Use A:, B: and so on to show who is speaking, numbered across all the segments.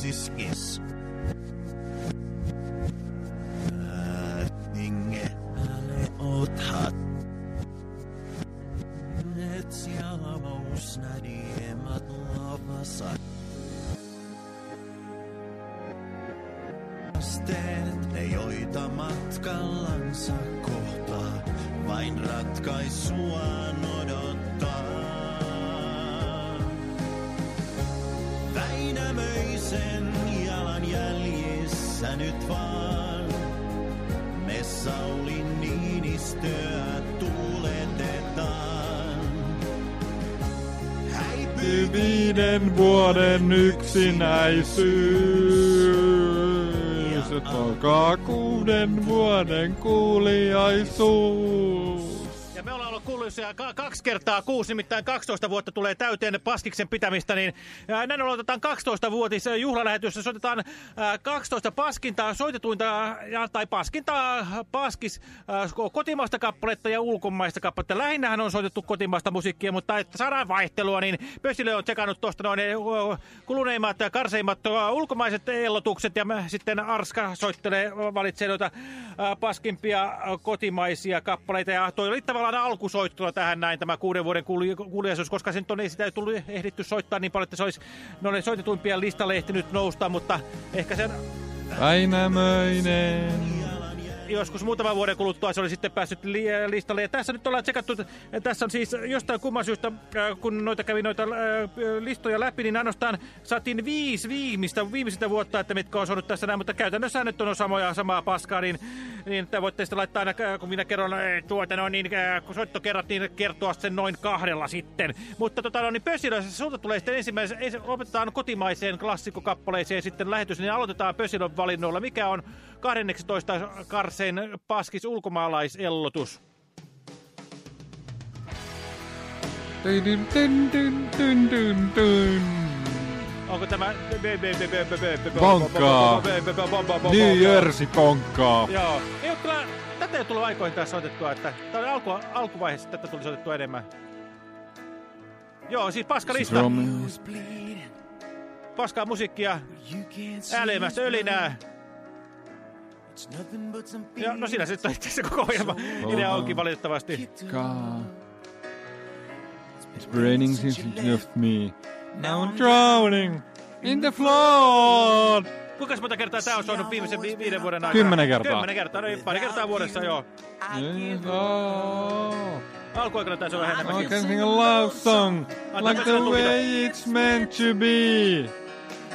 A: fysiskis. Inge, ale odhad. Et siavaus nädiemat lavasat. Asteet ne joita matkallansa kohtaa, vain ratkaisua Väinämöisen jalan jäljissä nyt vaan. Me Sauli Niinistöä tuuletetaan. Häipyy
B: Viiden vuoden yksinäisyys, et alkaa kuuden vuoden kuuliaisuus.
C: Ja me ollaan ollut kuuluisia ka- kaksi kertaa kuusi, nimittäin 12 vuotta tulee täyteen Paskiksen pitämistä, niin näin ollen otetaan 12-vuotis juhlalähetys, soitetaan ää, 12 paskintaa, soitetuinta tai paskintaa Paskis kotimaista kappaletta ja ulkomaista kappaletta. Lähinnähän on soitettu kotimaista musiikkia, mutta että saadaan vaihtelua, niin Pössilö on tsekannut tuosta noin kuluneimmat karseimmat ulkomaiset ellotukset ja sitten Arska soittelee, valitsee noita paskimpia kotimaisia kappaleita ja toi oli tavallaan alkusoittuna tähän näin tämä kuuden vuoden kuuli- kuuliaisuus, koska sen on ei sitä ei tullut ehditty soittaa niin paljon, että se olisi noille soitetuimpia listalle ehtinyt nousta, mutta ehkä sen
B: Väinämöinen.
C: Joskus muutaman vuoden kuluttua se oli sitten päässyt li listalle. Ja tässä nyt ollaan tsekattu, tässä on siis jostain kumman syystä, äh, kun noita kävi noita äh, listoja läpi, niin ainoastaan saatiin viisi viimeistä, viimeisintä vuotta, että mitkä on saanut tässä näin, mutta käytännössä nyt on samoja, samaa paskaa, niin, niin että voitte sitten laittaa aina, äh, kun minä kerron tuota, no, niin kun soittokerrat, niin kertoa sen noin kahdella sitten. Mutta tota, no, niin Pösilö, sulta tulee sitten ensimmäisen, ensi, opetetaan kotimaiseen klassikkokappaleeseen sitten lähetys, niin aloitetaan Pösilön valinnoilla. Mikä on 12 karsein paskis ulkomaalaisellotus?
B: Dyn, dyn, dyn, dyn, dyn, dyn, dyn.
C: Onko tämä...
B: Ponkkaa. New Jersey ponkkaa.
C: Joo. Ei ole kyllä... Tätä ei tullut aikoihin taas soitettua, että... Tämä oli alku, alkuvaiheessa, tätä tuli soitettua enemmän. Joo, siis paskalista.
B: Romeo's
C: Paskaa musiikkia. Ääleimästä ölinää. Ja, no siinä se nyt on itse asiassa koko ohjelma. Idea onkin valitettavasti.
B: God. It's raining since you left me. Now I'm drowning in the flood.
C: Kuinka monta kertaa tämä on soinut viimeisen vi viiden vuoden aikana?
B: Kymmenen kertaa.
C: Kymmenen kertaa, no ei, pari kertaa vuodessa, joo.
B: Oh.
C: Alkuaikana tässä on vähän
B: I
C: enemmänkin.
B: can sing a love song like the way it's meant to be.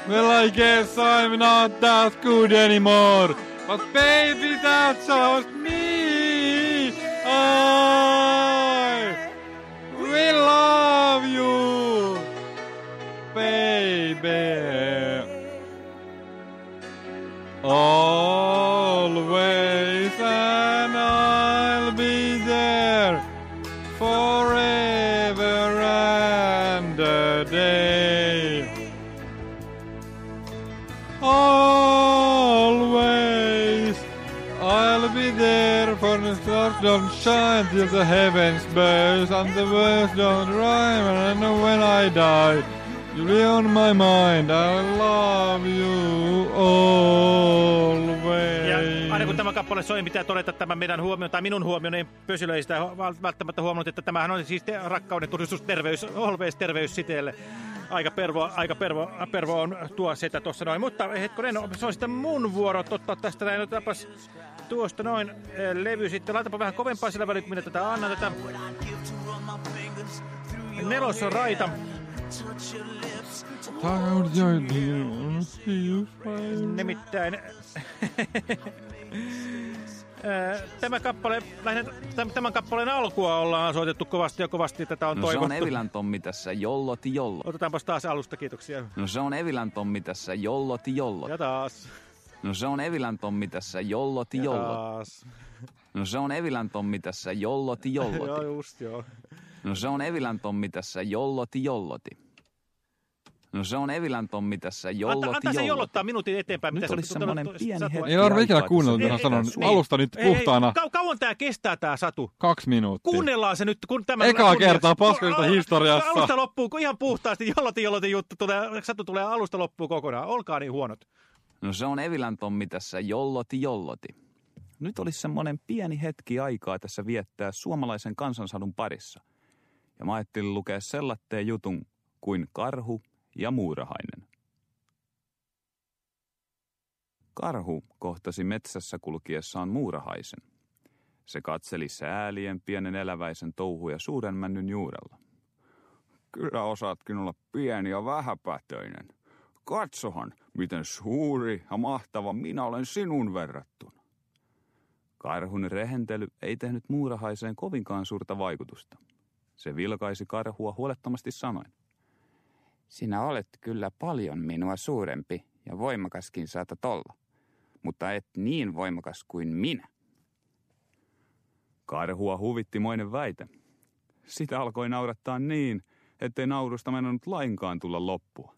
B: Well, I guess I'm not that good anymore. But baby, that's just me. I will love you, baby. Always, don't shine till the heavens burst and the words don't rhyme. And when I die, you'll be on my mind. I love you always.
C: Ja aina kun tämä kappale soi, pitää todeta tämä meidän huomio, tai minun huomio, niin Pösilö ei sitä välttämättä huomannut, että tämähän on siis rakkauden tunnustus, terveys, always terveys siteelle. Aika pervo, aika pervo, pervo on tuo setä tuossa noin. Mutta hetkonen, se on sitten mun vuoro ottaa tästä näin. Otapas tuosta noin eh, levy sitten. Laitapa vähän kovempaa sillä välin, kun minä tätä annan tätä. Nelos on raita.
B: Tired your dear, see you fire.
C: Nimittäin Ää, Tämä kappale, lähinnä täm- tämän kappaleen alkua ollaan soitettu kovasti ja kovasti. Tätä on
D: No se on
C: toivottu.
D: Evilän Tommi tässä, jolloti jollo.
C: Otetaanpas taas alusta, kiitoksia.
D: No se on Evilän Tommi tässä, jolloti jollo.
C: Ja taas.
D: No se on Evilän Tommi tässä, jolloti
C: Ja
D: jollo.
C: taas.
D: No se on Evilän Tommi tässä, jolloti
C: Joo,
D: jolloti.
C: just joo.
D: No se on Evilän Tommi tässä, jolloti jolloti. No se on Evilän Tommi tässä
C: Anta,
D: jollotti
C: antaa se
D: jollotti.
C: jollottaa minuutin eteenpäin.
D: Nyt
C: mitä
D: olisi semmoinen pieni hetki.
B: Ei ole ikinä kuunnellut, mitä sanon. Alusta nyt
C: Ei, ei,
B: puhtaana.
C: kau- kauan tää kestää tää Satu?
B: Kaksi minuuttia.
C: Kuunnellaan se nyt, kun tämä
B: Ekaa kertaa paskoista
C: Al-
B: historiassa.
C: Alusta loppuu ihan puhtaasti, jollotin jollotin juttu tulee, Satu tulee alusta loppuun kokonaan. Olkaa niin huonot.
D: No se on Evilän Tommi tässä jolloti jolloti. Nyt olisi semmoinen pieni hetki aikaa tässä viettää suomalaisen kansansadun parissa. Ja mä ajattelin lukea sellatteen jutun kuin karhu ja muurahainen. Karhu kohtasi metsässä kulkiessaan muurahaisen. Se katseli säälien pienen eläväisen touhuja suuren männyn juurella. Kyllä osaatkin olla pieni ja vähäpätöinen. Katsohan, miten suuri ja mahtava minä olen sinun verrattuna. Karhun rehentely ei tehnyt muurahaiseen kovinkaan suurta vaikutusta. Se vilkaisi karhua huolettomasti sanoen.
E: Sinä olet kyllä paljon minua suurempi ja voimakaskin saatat olla, mutta et niin voimakas kuin minä.
D: Karhua huvitti moinen väite. Sitä alkoi naurattaa niin, ettei naurusta mennyt lainkaan tulla loppua.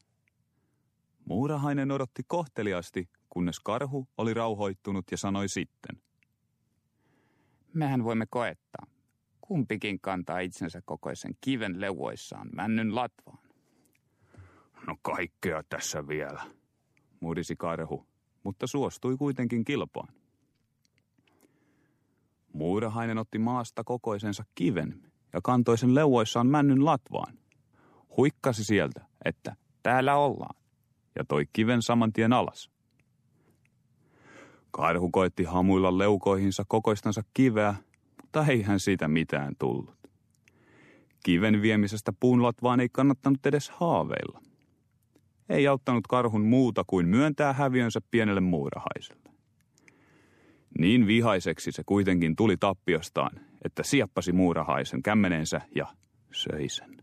D: Muurahainen odotti kohteliasti, kunnes karhu oli rauhoittunut ja sanoi sitten.
E: Mehän voimme koettaa. Kumpikin kantaa itsensä kokoisen kiven leuoissaan männyn latvaan.
D: No kaikkea tässä vielä, murisi karhu, mutta suostui kuitenkin kilpaan. Muurahainen otti maasta kokoisensa kiven ja kantoi sen leuoissaan männyn latvaan. Huikkasi sieltä, että täällä ollaan, ja toi kiven saman tien alas. Karhu koetti hamuilla leukoihinsa kokoistansa kiveä, mutta eihän siitä mitään tullut. Kiven viemisestä puun latvaan ei kannattanut edes haaveilla. Ei auttanut karhun muuta kuin myöntää häviönsä pienelle muurahaiselle. Niin vihaiseksi se kuitenkin tuli tappiostaan, että sieppasi muurahaisen kämmenensä ja söi sen.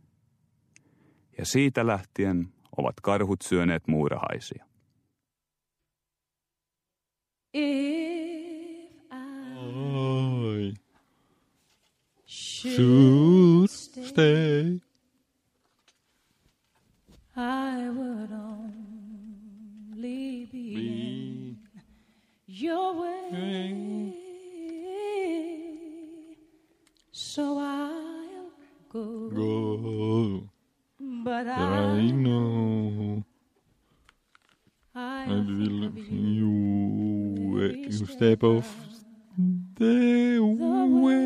D: Ja siitä lähtien ovat karhut syöneet muurahaisia.
F: If I should stay,
B: stay.
F: I would only be in your way. So I'll go,
B: Go.
F: But
B: I
F: I,
B: know.
F: I
B: I will you, you step off the way.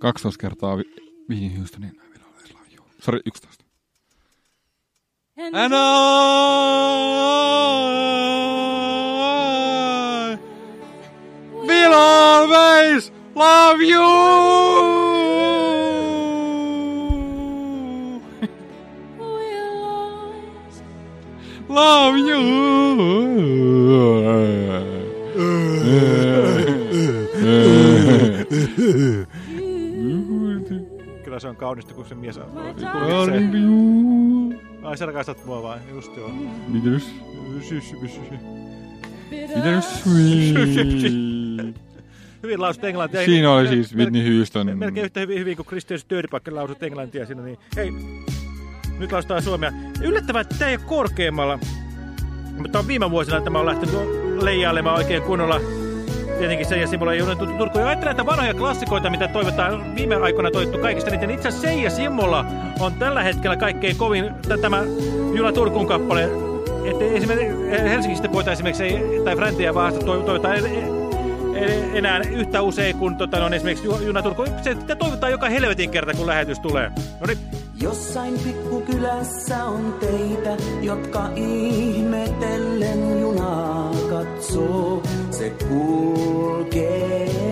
B: 12 kertaa vi- Whitney Houstonin I will always love you. Sori, 11.
F: And
B: And I will always love you. Love you.
C: Kyllä se on kaunista, kun se mies
B: you.
C: Ai sä rakastat mua vai? Just joo.
B: Mitäs? Mitäs sweet?
C: Hyvin lausut englantia.
B: Siinä oli siis Whitney Houston.
C: Melkein yhtä hyvin, hyvin kuin Christian Störipakke lausut englantia siinä. Niin. Hei, nyt lausutaan suomea. Yllättävää, että tämä ei ole korkeammalla. Mutta on viime vuosina tämä on lähtenyt leijailemaan oikein kunnolla. Tietenkin se ja Simola ei tuttu Turku. Ja ajattelen näitä vanhoja klassikoita, mitä toivotaan viime aikoina toittu kaikista niiden. Itse asiassa Seija Simola on tällä hetkellä kaikkein kovin tämä Jula Turkun kappale. Että esimerkiksi Helsingistä voitaisiin esimerkiksi tai Fräntiä e- e- enää yhtä usein kuin tota, no, esimerkiksi Ju- Juna Turku. Se toivotaan joka helvetin kerta, kun lähetys tulee. No niin,
G: Jossain pikkukylässä on teitä, jotka ihmetellen junaa katsoo. Se kulkee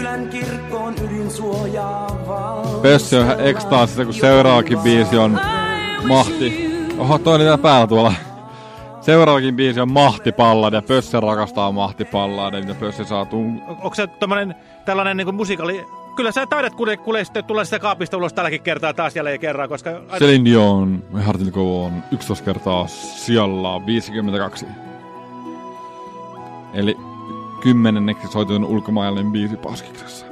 G: kylän kirkkoon ydinsuojaa vaan.
B: Pössi on ihan ekstaasissa, kun seuraavakin biisi on Mahti. Oho, toi oli täällä päällä tuolla. Seuraavakin biisi on Mahtipallad ja Pössi rakastaa Mahtipallad, mitä Pössi saa tun...
C: On- Onko se tommonen tällainen niin musiikali... Kyllä sä taidat kuule, kuule sitten tulla sitä kaapista ulos tälläkin kertaa taas jälleen kerran, koska...
B: Celine Dion, Go On, 11 kertaa sijalla 52. Eli kymmenenneksi soitun biisi Paskiksessa.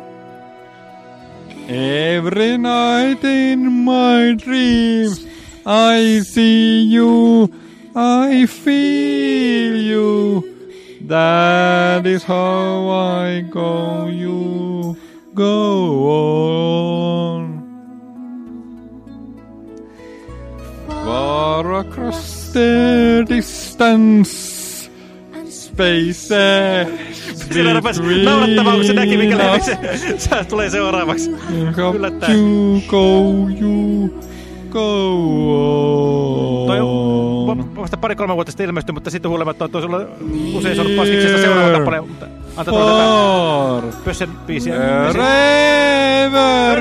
B: Every night in my dreams I see you, I feel you That is how I go, you go on Far across the distance Spaces
C: Siellä rupesi naurattamaan, kun se näki, mikä
B: between
C: se, se tulee seuraavaksi. Yllättäen.
B: you go, you go
C: Toi on
B: on.
C: vasta pari-kolme vuotta sitten ilmestyi, mutta sitten huolimatta on toisella usein saanut paskiksesta seuraava kappale. Mutta antaa tulla tätä
B: Far
C: Pössen biisiä.
B: Wherever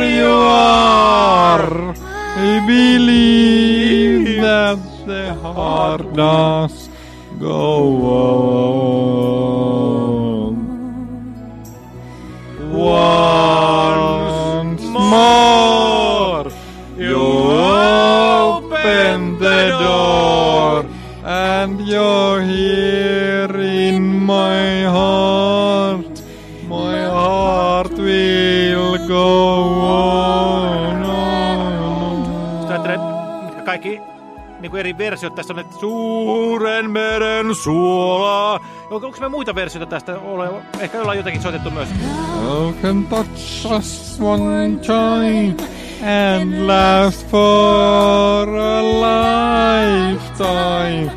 B: you are, I believe that the heart does go on. Once more, you open the door, and you're here in my heart. My heart will go on.
C: Sitten ajattelen, mitkä kaikki niin kuin eri versiot tässä on, että suuren meren suola. Onko, onko me muita versioita tästä ole? Ehkä ollaan jotakin soitettu myös.
B: You can touch us one time and last for a lifetime.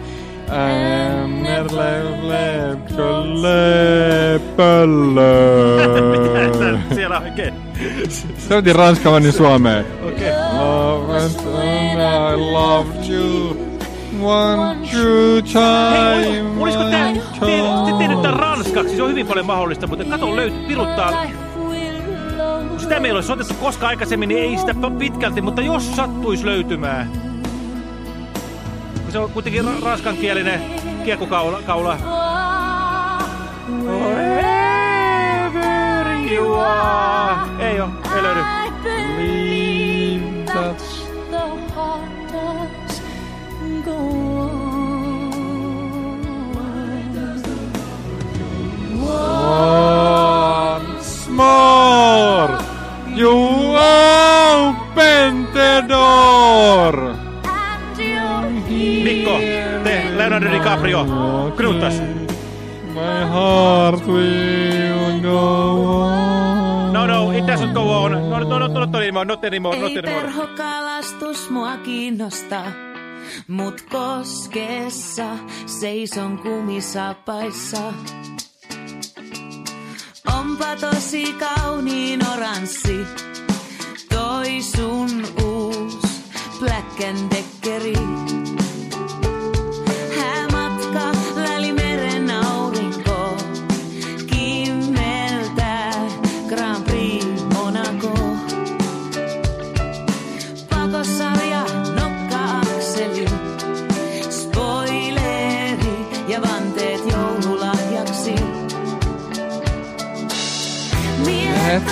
B: And lepölle.
C: Siellä oikein.
B: Se oli ranskalainen niin suomeen. Love and I loved you one true
C: Hei,
B: time.
C: olisiko tää, te, te tän
B: time.
C: ranskaksi? Se on hyvin paljon mahdollista, mutta kato löytyy, piruttaa. Sitä meillä olisi soitettu koskaan aikaisemmin, niin ei sitä pitkälti, mutta jos sattuisi löytymään. Kun se on kuitenkin ra- ranskankielinen kiekkokaula. Kaula. Wherever you are. DiCaprio, Knuttas.
G: My heart will go on.
C: No, no, it doesn't go on. No, no, no, not anymore, not anymore, not
F: Ei
C: anymore.
F: perhokalastus mua kiinnosta, mut koskessa seison kumisapaissa. Onpa tosi kauniin oranssi, toi sun uus Black and Deckeri.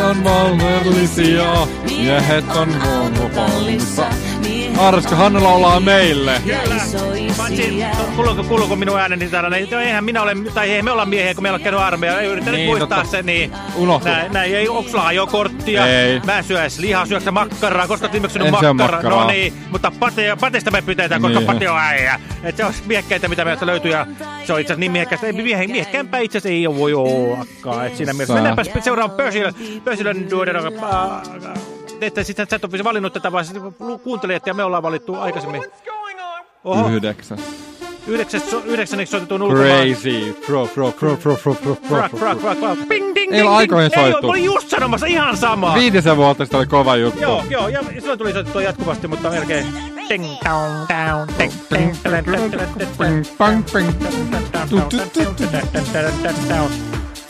B: On valnerlisia, miehet on homopallissa. Arska Hanna laulaa meille.
C: Paitsi, kuuluuko, kuuluuko minun ääneni täällä? Eihän minä ole, tai ei me olla miehiä, kun meillä on käynyt armeija. Ei yritä nyt
B: Niin,
C: muistaa
B: totta.
C: se, niin...
B: Unohtu.
C: Näin, näin ei, onko sulla ajokorttia?
B: Ei.
C: Mä en syö edes lihaa, syöksä makkaraa, koska viimeksi syönyt makkaraa.
B: makkaraa.
C: No niin, mutta pate, pateista me pidetään, koska
B: Niin.
C: pate on äijä. Et se on miehekkäitä, mitä meiltä löytyy, ja se on itse asiassa niin miehekkäistä. Ei, miehe, miehekkämpää itse asiassa ei voi ollakaan. Et siinä mielessä.
B: Sä-
C: Mennäänpäs seuraavaan Persil, Persilän duodon, että sitten sä et ole valinnut tätä, vaan kuuntelijat ja me ollaan valittu aikaisemmin. Oho,
B: Yhdeksäs.
C: yhdeksäs, yhdeksänneksi soitetun ulkomaan.
B: Crazy. Pro, pro, pro, pro, pro, pro, pro, pro.
C: rock, rock, rock. Ping, ding,
B: Ei ole
C: ding,
B: aikoihin
C: ding. Ei,
B: soittu.
C: mä olin just sanomassa ihan samaa.
B: Viitisen vuotta sitten oli kova juttu.
C: Joo, joo, ja silloin tuli soitettua jatkuvasti, mutta melkein. Ding, down, down, ding, ding,
B: Ping, pang, ping. Tu, tu, tu, tu.
C: Ding, ding. Ding,
B: Ding,
C: ding.
B: ding.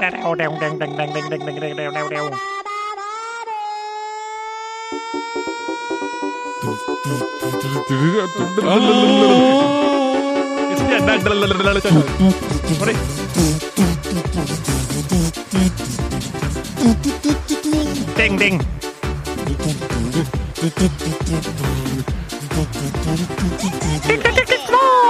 B: đeo đeo
C: đeo đeo đeo đeo đeo đeo đeo đeo đeo Ding ding. Tick tick tick tick.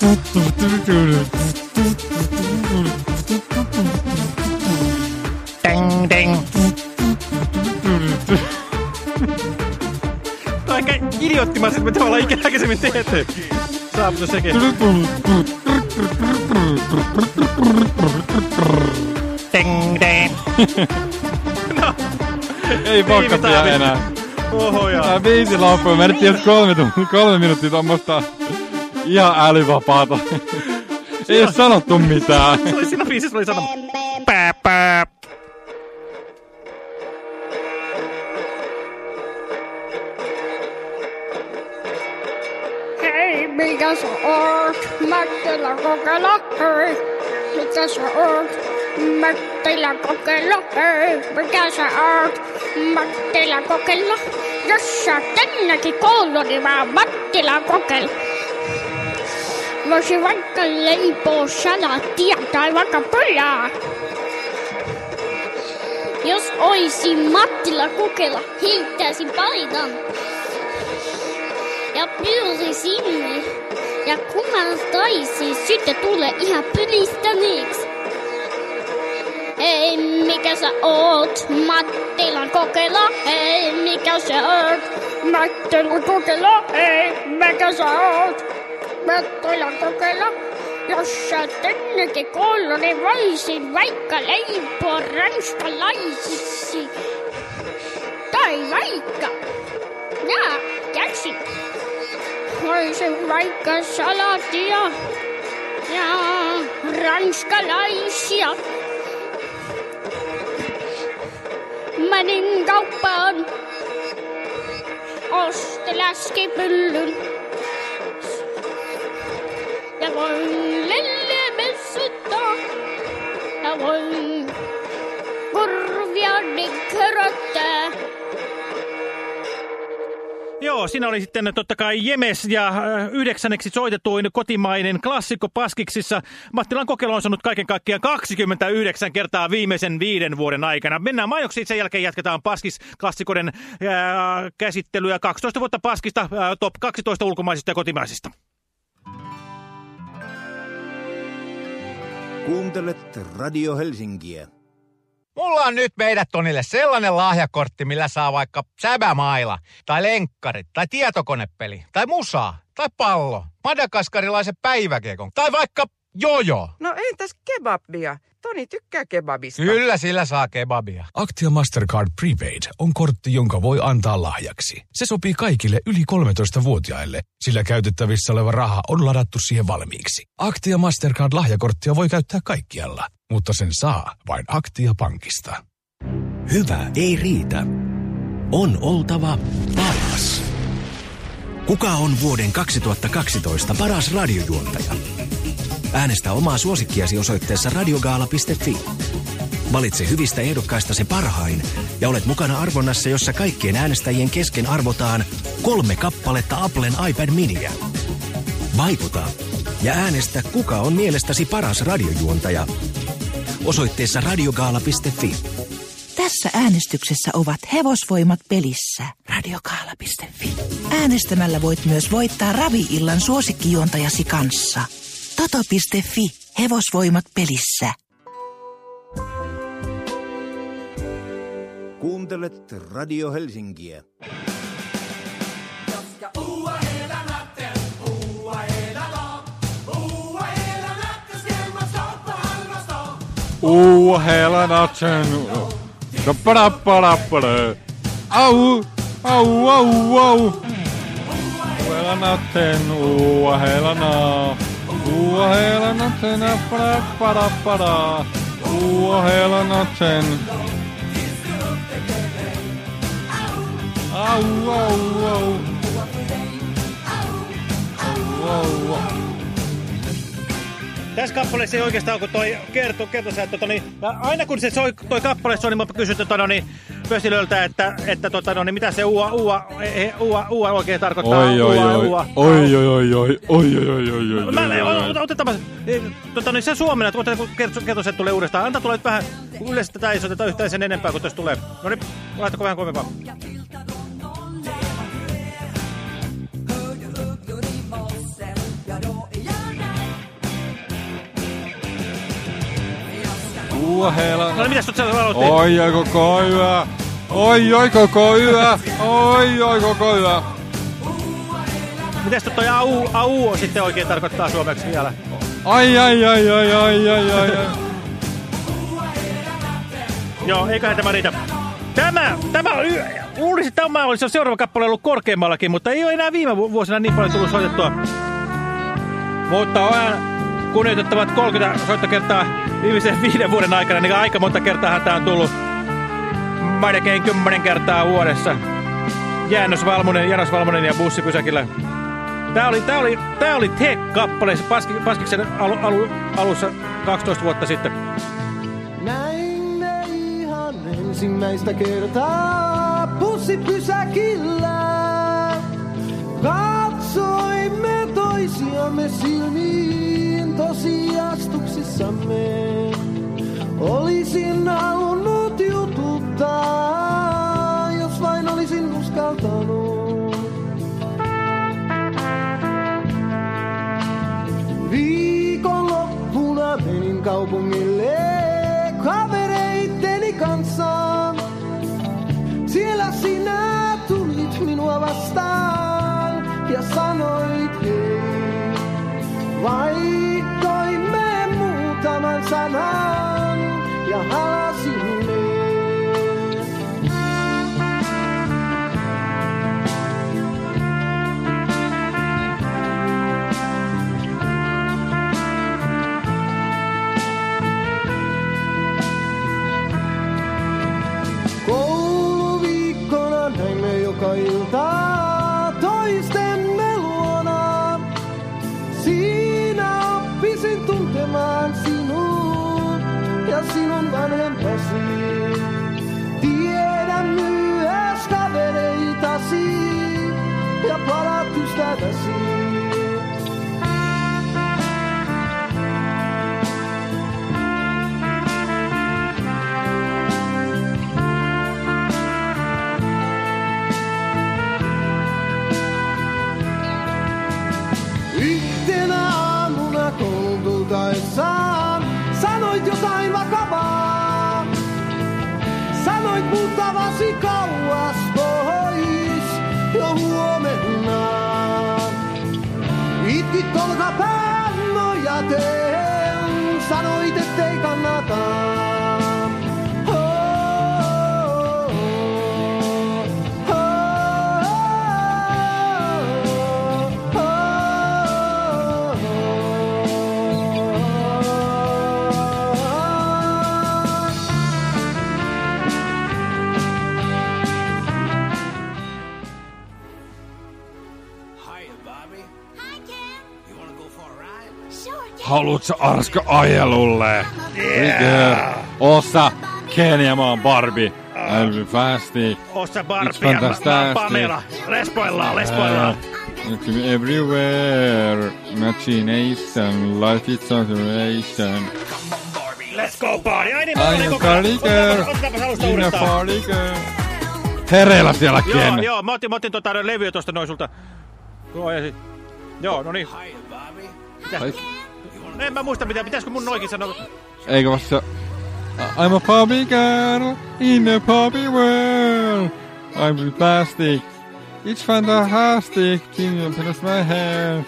C: Tämä on aika idioottimaisesti, mitä me ollaan ikinä aikaisemmin tehty. Saavutus sekin. Ding, ding. no,
B: Ei pokkapia enää.
C: oho ja.
B: Tää biisi loppuu. Mä nyt kolme, kolme minuuttia tuommoista ihan älyvapaata. Ei oo sanottu mitään.
C: Se oli siinä biisissä, oli sanoma. Pää, pää.
H: Hei, mikä sä oot? Mättilä kokeilla, hei. Mikä sä oot? Mättilä kokeilla, hei. Mikä sä oot? Mättilä kokeilla. Jos sä tännekin koulu, niin mä Mattila kokeilla. Voisin vaikka leipoo salaattia tai vaikka pojaa. Jos oisin Mattila kokeilla, heittäisin palitan ja pyöri sinne. Ja kumartaisi, sitten tulee ihan pylistäneeksi. Hei, mikä sä oot? Mattilan kokeilla. Hei, mikä sä oot? Mattilan kokeilla. Hei, mikä sä oot? möökkoil on kogela, jos tännekin kolloni vaisin, vaikka leipoo ranskalaisiksi. Tai vaikka, ja käsin, vaisin vaikka salatia ja ranskalaisia. Menin kauppaan, osti läskipyllyn. Lellemessuttaa ja voin korviani köröttää.
C: Joo, siinä oli sitten totta kai Jemes ja äh, yhdeksänneksi soitetuin kotimainen klassikko Paskiksissa. Mattilan kokeilu on saanut kaiken kaikkiaan 29 kertaa viimeisen viiden vuoden aikana. Mennään mainoksiin, sen jälkeen jatketaan Paskis-klassikoiden äh, käsittelyä. 12 vuotta Paskista, äh, top 12 ulkomaisista ja kotimaisista.
I: Kuuntelet Radio Helsinkiä.
J: Mulla on nyt meidät Tonille sellainen lahjakortti, millä saa vaikka säbämaila, tai lenkkarit, tai tietokonepeli, tai musaa, tai pallo, madagaskarilaisen päiväkekon, tai vaikka jojo.
K: No entäs kebabia? Toni tykkää kebabista.
J: Kyllä sillä saa kebabia.
L: Aktia Mastercard Prepaid on kortti, jonka voi antaa lahjaksi. Se sopii kaikille yli 13-vuotiaille, sillä käytettävissä oleva raha on ladattu siihen valmiiksi. Aktia Mastercard lahjakorttia voi käyttää kaikkialla, mutta sen saa vain Aktia Pankista.
M: Hyvä ei riitä. On oltava paras. Kuka on vuoden 2012 paras radiojuontaja? Äänestä omaa suosikkiasi osoitteessa radiogaala.fi. Valitse hyvistä ehdokkaista se parhain ja olet mukana arvonnassa, jossa kaikkien äänestäjien kesken arvotaan kolme kappaletta Applen iPad miniä. Vaikuta ja äänestä, kuka on mielestäsi paras radiojuontaja. Osoitteessa radiogaala.fi.
N: Tässä äänestyksessä ovat hevosvoimat pelissä. Radiokaala.fi. Äänestämällä voit myös voittaa ravi-illan suosikkijuontajasi kanssa. Toto.fi. Hevosvoimat pelissä.
I: Kuuntelet Radio Helsinkiä.
B: Uh, hela natten. Au, au, au, au. Hela natten, uh, hela na. Uh, hela natten, appadappadappada. Uh, hela natten. Au, au, au. Au, au.
C: Tässä kappaleessa ei oikeastaan kun toi kertoo, kertoo että tota, niin, aina kun se soi, toi kappale soi, niin mä kysyn tota, no, niin, Pöstilöltä, että, että tota, no, niin, mitä se uua, uua, e, uua, uua oikein tarkoittaa.
B: Oi, oi,
C: uua,
B: oi,
C: uua.
B: oi, oi, oi, oi, oi, oi, oi, oi, oi,
C: Mä,
B: oi, oi, oi.
C: otetaanpa eh, tota, niin se suomena, että kertoo, se tulee uudestaan. Anta tulee vähän, kun yleensä tätä ei soiteta yhtään sen enempää, kun tuossa tulee. No niin, laittako vähän kovempaa.
B: Uh, hela.
C: No niin, mitäs tuot siellä aloitti?
B: Oi, oi, koko yö. Oi, oi, koko yö. Oi, oi, koko yö.
C: Mitäs toi au, au sitten oikein tarkoittaa suomeksi vielä?
B: Ai, ai, ai, ai, ai, ai, ai, ai.
C: Joo, eiköhän tämä riitä. Tämä, tämä on, y- luulisin, että tämä olisi seuraava kappale ollut korkeammallakin, mutta ei ole enää viime vu- vuosina niin paljon tullut soitettua. Mutta on kunnioitettavat 30 soittokertaa viimeisen viiden vuoden aikana, niin aika monta kertaa tämä on tullut. Melkein kymmenen kertaa vuodessa. Jäännös Valmonen, Janos Valmonen ja bussipysäkillä. Tää oli, tää oli, tää oli Te-kappale Paski, Paskiksen alu, alu, alussa 12 vuotta sitten.
O: Näin me ihan ensimmäistä kertaa bussipysäkillä. Katsoimme toisiamme silmiin tosiastuksissamme. Olisin halunnut jututtaa,
B: sana. Sä Arska ajelulle? Yeah. Ossa Ken ja mä oon Barbie. I'll be fasty.
C: Ossa Barbie ja mä- mä oon. Pamela. Lesboillaan, lesboillaan.
B: Uh, it's everywhere. Imagination, life is saturation.
C: Let's go party. Ai niin,
B: I
C: mä olin koko
B: party girl.
C: Otetaanpas alusta
B: In a
C: uudestaan.
B: party girl. Hereillä siellä
C: Joo,
B: Ken.
C: joo, mä otin, mä otin tota levyä tosta noin sulta. Joo, ja sit. Joo, no niin. Mitä?
B: Ai.
C: En mä muista mitä, pitäisikö mun noikin sanoa?
B: Eikö vasta... I'm a puppy girl in a puppy world. I'm plastic. It's fantastic. King of my hair.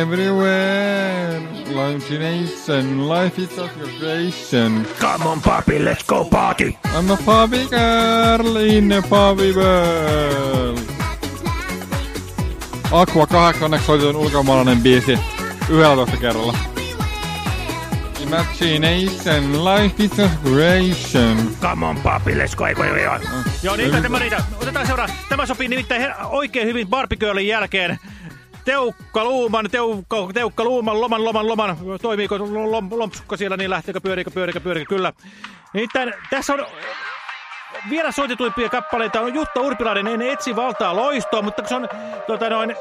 B: Everywhere. Imagination. Life is a creation.
C: Come on, puppy, let's go party.
B: I'm a puppy girl in a puppy world. Aqua 8 soitetun ulkomaalainen biisi 11 kerralla. Imagination, life is a creation.
C: Come on, puppy, let's go. Ei, ei, ei. Joo, niitä, tämä niitä. Otetaan seuraa. Tämä sopii nimittäin oikein hyvin Barbie Girlin jälkeen. Teukka Luuman, teukka, teukka Luuman, loman, loman, loman. Toimiiko lom, lompsukka siellä, niin lähteekö, pyöriikö, pyöriikö, pyöriikö, kyllä. Nimittäin tässä on vielä soitetuimpia kappaleita on Jutta Urpilainen, en etsi valtaa loistoa, mutta se on tota noin,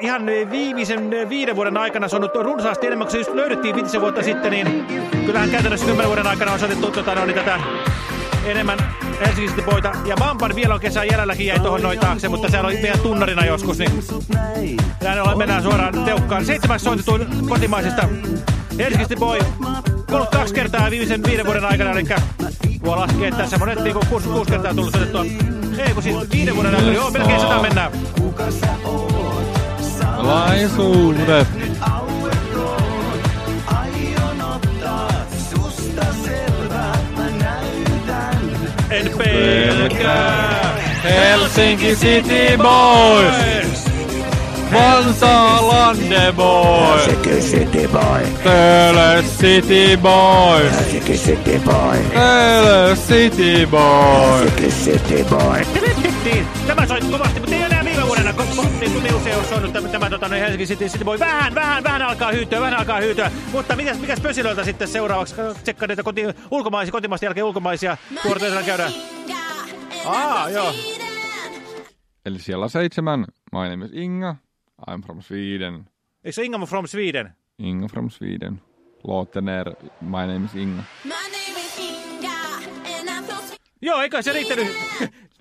C: ihan viimeisen viiden vuoden aikana se on ollut runsaasti enemmän, kun se löydettiin viitisen vuotta sitten, niin kyllähän käytännössä kymmenen vuoden aikana on soitettu tota noin, tätä enemmän Helsingin City Boyta. Ja Mampan vielä on kesän jäljelläkin jäi tuohon noin taakse, mutta sehän oli meidän tunnarina joskus, niin näin mennään suoraan teukkaan. Seitsemäksi soitetuin kotimaisesta Helsingin City Boy. Kuullut kaksi kertaa viimeisen viiden vuoden aikana, eli voi laskea, että semmoinen niin kuusi, kuusi kertaa tullut soitettua. Ei kun siis viiden vuoden aikana, joo melkein sata mennään.
B: Laisuudet.
C: En pelkää.
B: Helsinki City Boys. Vantaa Lande Boys.
P: Helsinki City Boy.
B: Tele City Boys.
P: Helsinki City Boy.
B: Tele City Boys.
P: Helsinki City Boy.
C: Tämä soi kovasti, mutta ei niin kuin ei ole soinut tämä, tämä tota, noin Helsingin City, City Boy. Vähän, vähän, vähän alkaa hyytyä, vähän alkaa hyytyä. Mutta mikäs, mikäs pösilöiltä sitten seuraavaksi? Tsekkaa niitä koti, ulkomaisia, kotimaista jälkeen ulkomaisia tuotteita käydään. Aa, joo.
B: Eli siellä on seitsemän. My name is Inga. I'm from Sweden.
C: Eikö se Ingamo from Sweden?
B: Inga from Sweden. Låten är My name is Inga.
C: Joo, eikä se riittänyt.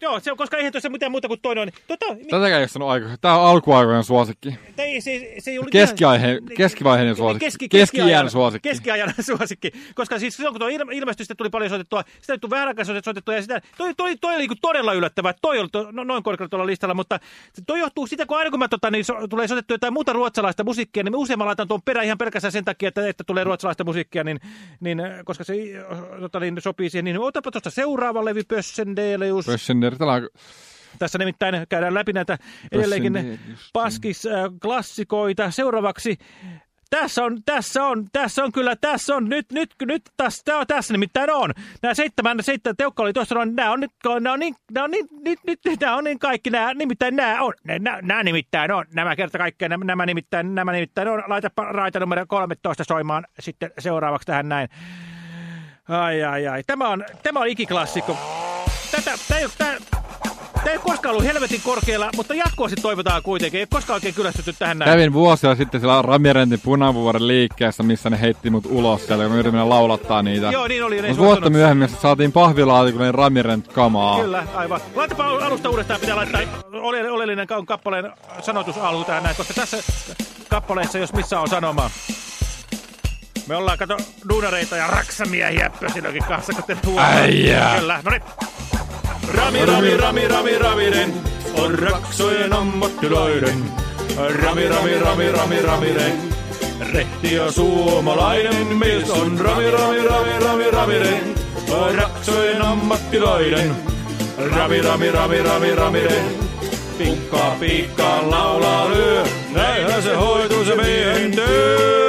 C: Joo, se on, koska eihän tuossa mitään muuta kuin toinen. Tota, mi-
B: Tätäkään ei ole sanonut aikoina. Tää on alkuaikojen suosikki.
C: ei, se, se ei ollut
B: Keskiaihe, keskivaiheinen suosikki.
C: Keski,
B: Keski-iän suosikki.
C: Keskiajan suosikki. Koska siis silloin, kun tuo il- ilmestyi, sitten tuli paljon soitettua. Sitä tuli vähän aikaa soitettua. Ja sitä, toi, toi, toi oli niinku todella yllättävää. Toi oli to, no, noin korkealla tuolla listalla. Mutta toi johtuu siitä, kun aina kun mä tota, niin so, tulee soitettua jotain muuta ruotsalaista musiikkia, niin usein mä laitan tuon perään ihan pelkästään sen takia, että, että tulee ruotsalaista musiikkia, niin, niin koska se tota, niin, sopii siihen. Niin otapa tuosta seuraava levy, Pössendelius.
B: Pössender, on
C: Tässä nimittäin käydään läpi näitä edelleenkin
B: Pössendelius.
C: paskis-klassikoita. Seuraavaksi tässä on, tässä on, tässä on kyllä, tässä on, nyt, nyt, nyt, tässä, tässä nimittäin on. Nämä seitsemän, seitsemän teukka oli tuossa, nämä on, nyt, nämä on niin, nämä on niin, nyt, nyt, nämä on niin kaikki, nämä, nimittäin nämä on, nämä, nämä nimittäin on, nämä kerta kaikkea, nämä, nämä nimittäin, nämä nimittäin on, laitapa raita numero 13 soimaan sitten seuraavaksi tähän näin. Ai, ai, ai, tämä on, tämä on ikiklassikko. Tätä, tämä ei, tämä, Tämä ei koskaan ollut helvetin korkealla, mutta jatkuvasti toivotaan kuitenkin. Ei koskaan oikein kyllästytty tähän näin.
B: Kävin vuosia sitten siellä Ramirentin punavuoren liikkeessä, missä ne heitti mut ulos siellä, kun me yritimme laulattaa niitä.
C: Joo, niin oli, ne ei
B: Mut vuotta myöhemmin sitten saatiin pahvilaatikolle Ramirent kamaa.
C: Kyllä, aivan. Laitapa alusta uudestaan, pitää laittaa ole- oleellinen ka- kappaleen sanotusalku tähän näin, koska tässä kappaleessa, jos missä on sanomaa. Me ollaan, kato, duunareita ja raksamiehiä pösilökin kanssa, kun te. Kyllä, no niin. Rami, rami, rami, rami, raminen on raksojen ammattilainen. Rami, rami, rami, rami, raminen. Rehti ja suomalainen mies on rami, rami, rami, rami, raminen. Raksojen ammattilainen. Rami, rami, rami, rami, raminen. Pikkaa, piikkaa, laulaa lyö. Näinhän se hoituu se miehen työ.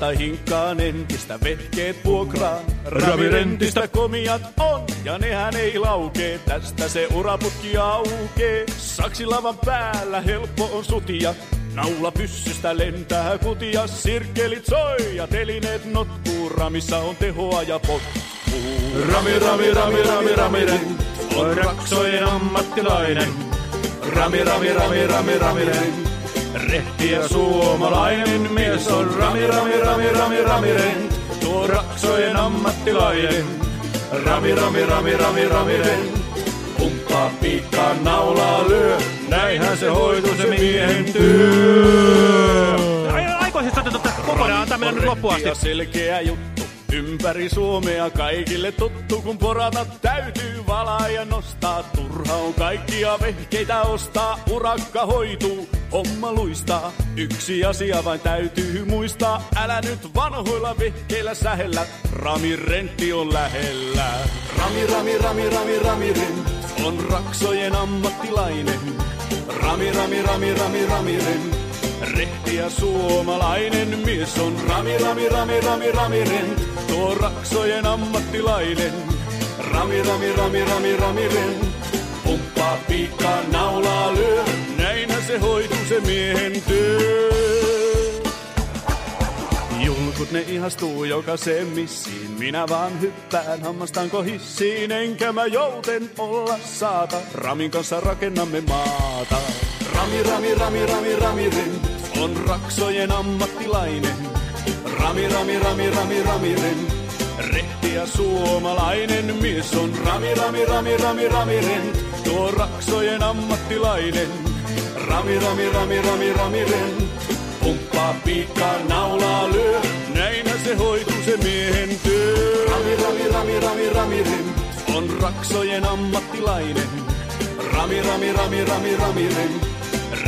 Q: Tai hinkkaan entistä, vehkeet vuokraan. Ravirentistä komiat on, ja nehän ei laukee. Tästä se uraputki aukee. Saksilavan päällä helppo on sutia. Naula pyssystä lentää kutia, sirkkelit soi ja telineet notkuu. Ramissa on tehoa ja potkuu. Rami, rami, rami, rami, rami, on raksojen ammattilainen. Rami, rami, rami, rami, rami, rent. Rehti ja suomalainen mies on rami, rami, rami, rami, rami, rent. Tuo raksojen ammattilainen. Rami, rami, rami, rami, rami, rent. Pumppaa piikkaa naulaa lyö, näinhän se hoituu se miehen työ.
C: Aikoisesti otettu tästä kokonaan, antaa mennä nyt loppuun asti.
Q: Selkeä juttu. Ympäri Suomea kaikille tuttu, kun porata täytyy valaa ja nostaa. Turha on kaikkia vehkeitä ostaa, urakka hoituu, homma luistaa. Yksi asia vain täytyy muistaa, älä nyt vanhoilla vehkeillä sähellä. Rami Rentti on lähellä. Rami, rami, rami, rami, rami, Rentti on raksojen ammattilainen. Rami, rami, rami, rami, rami, Rentti. Rehti ja suomalainen mies on Rami, Rami, Rami, Rami, Rami, Rent. Tuo raksojen ammattilainen. Rami, Rami, Rami, Rami, Rami, Rent. Pumppaa piikkaa, naulaa lyö. Näinhän se hoituu se miehen työ. Julkut ne ihastuu jokaiseen missiin. Minä vaan hyppään hammastanko hissiin. Enkä mä jouten olla saata. Ramin kanssa rakennamme maata. Rami, rami, rami, rami, rami, rent on raksojen ammattilainen. Rami, rami, rami, rami, rami, rent. Rehti ja suomalainen mies on rami, rami, rami, rami, rami, rent. Tuo raksojen ammattilainen. Rami, rami, rami, rami, rami, rent. Pumppaa piikkaa, naulaa lyö. Näinhän se hoituu se miehen työ. Rami, rami, rami, rami, rami, rent. On raksojen ammattilainen. Rami, rami, rami, rami, rami, rent.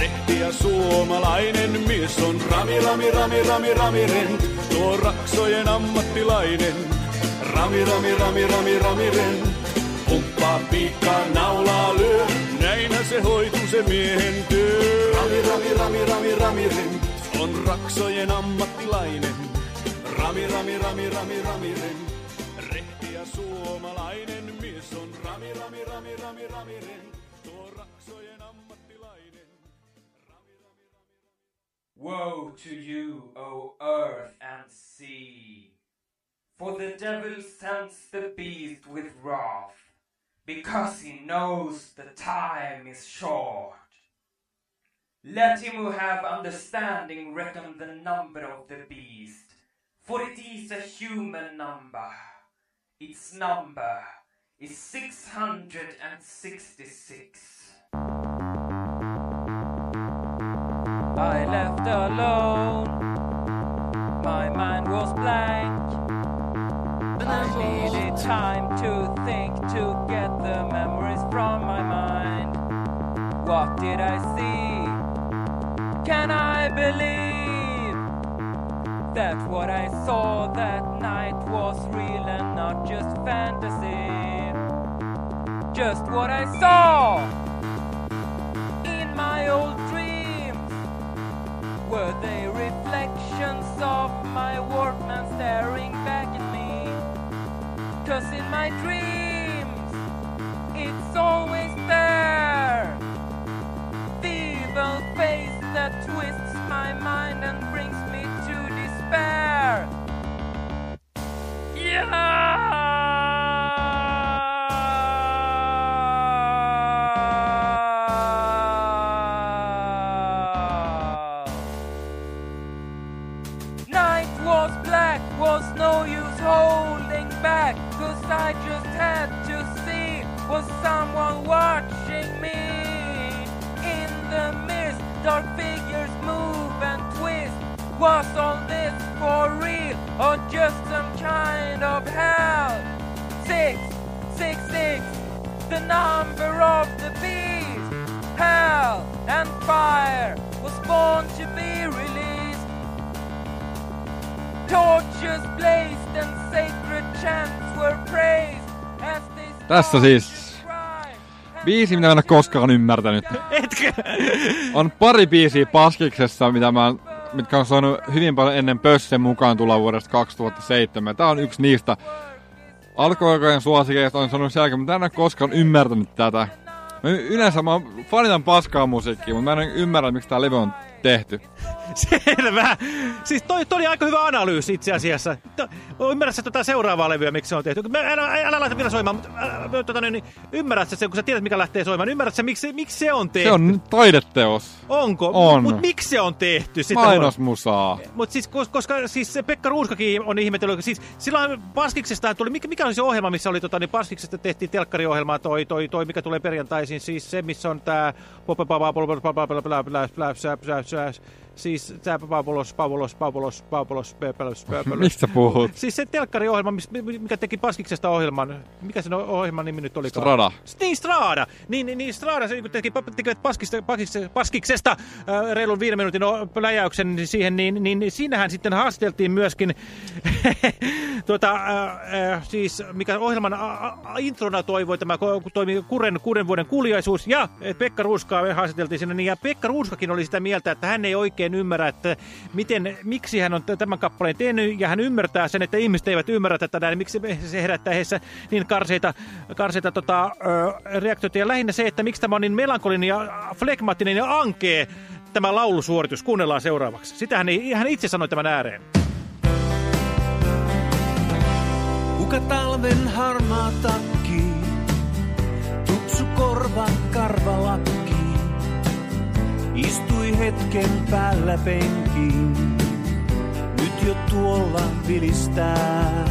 Q: Rehti ja suomalainen mies on Rami, Rami, Rami, Rami, Rami, Rent. Tuo raksojen ammattilainen. Rami, Rami, Rami, Rami, Rami, Rent. Pumppaa piikkaa, naulaa lyö. Näinhän se hoituu se miehen työ. Rami, Rami, Rami, Rami, Rami, Rent. On raksojen ammattilainen. Rami, Rami, Rami, Rami, Rami, Rent. Rehti ja suomalainen mies on Rami, Rami, Rami, Rami, Rami,
R: Woe to you, O earth and sea! For the devil sends the beast with wrath, because he knows the time is short. Let him who have understanding reckon the number of the beast, for it is a human number. Its number is 666. I left alone. My mind was blank. But I needed time to think to get the memories from my mind. What did I see? Can I believe that what I saw that night was real and not just fantasy? Just what I saw Were they reflections of my workman staring back at me? Cause in my dreams, number of the beast. Hell and fire was born to be released. Torches blazed and sacred chants were praised as they
B: Tässä siis biisi, mitä mä en ole koskaan ymmärtänyt.
C: Etkö?
B: On pari biisiä Paskiksessa, mitä mä mitkä on saanut hyvin paljon ennen Pössen mukaan tulla vuodesta 2007. Tää on yksi niistä alkuaikojen suosikeista, on sanonut sen mutta en ole koskaan ymmärtänyt tätä. Mä yleensä mä fanitan paskaa musiikkia, mutta mä en ymmärrä, miksi tää levy on tehty.
C: Selvä. Siis toi, toi oli aika hyvä analyysi itse asiassa. Ymmärrät sä tota seuraavaa levyä, miksi se on tehty? Mä, älä, älä laita vielä soimaan, mutta älä, tota, niin, ymmärrät sä sen, kun sä tiedät, mikä lähtee soimaan. Ymmärrät sä, miksi, miksi se on tehty?
B: Se on taideteos.
C: Onko?
B: On.
C: Mutta miksi se on tehty? Sitä
B: Mainosmusaa.
C: Mutta siis, kos- koska siis se Pekka Ruuskakin on ihmetellyt, siis silloin Paskiksesta tuli, mikä, mikä oli se ohjelma, missä oli, tota, niin Paskiksesta tehtiin telkkariohjelmaa, toi, toi, toi, mikä tulee perjantaisin, siis se, missä on tää, siis tää Paulos, Paulos, Paulos, Paulos, Paulos,
B: Mistä puhut?
C: Siis se telkkariohjelma, mikä teki Paskiksesta ohjelman, mikä sen ohjelman nimi nyt oli?
B: Strada.
C: Niin, Strada. Niin, niin, niin Strada, se kun teki, tekivät Paskista, Paskiksesta, Paskiksesta äh, reilun viiden minuutin läjäyksen niin siihen, niin, niin siinähän sitten haasteltiin myöskin, tuota, äh, äh, siis mikä ohjelman introna toivoi tämä toimi kuuden, kuuden vuoden kuljaisuus, ja Pekka Ruuskaa haastateltiin sinne, niin, ja Pekka Ruuskakin oli sitä mieltä, että hän ei oikein ymmärrä, että miten, miksi hän on tämän kappaleen tehnyt, ja hän ymmärtää sen, että ihmiset eivät ymmärrä tätä näin, miksi se herättää heissä niin karseita, karseita tota, ö, reaktioita, ja lähinnä se, että miksi tämä on niin melankolinen ja flegmaattinen ja ankee tämä laulusuoritus. Kuunnellaan seuraavaksi. Sitä hän, hän itse sanoi tämän ääreen.
A: Kuka talven harmaa takki, tupsu korva karvalakki, istui hetken päällä penkiin, nyt jo tuolla vilistää.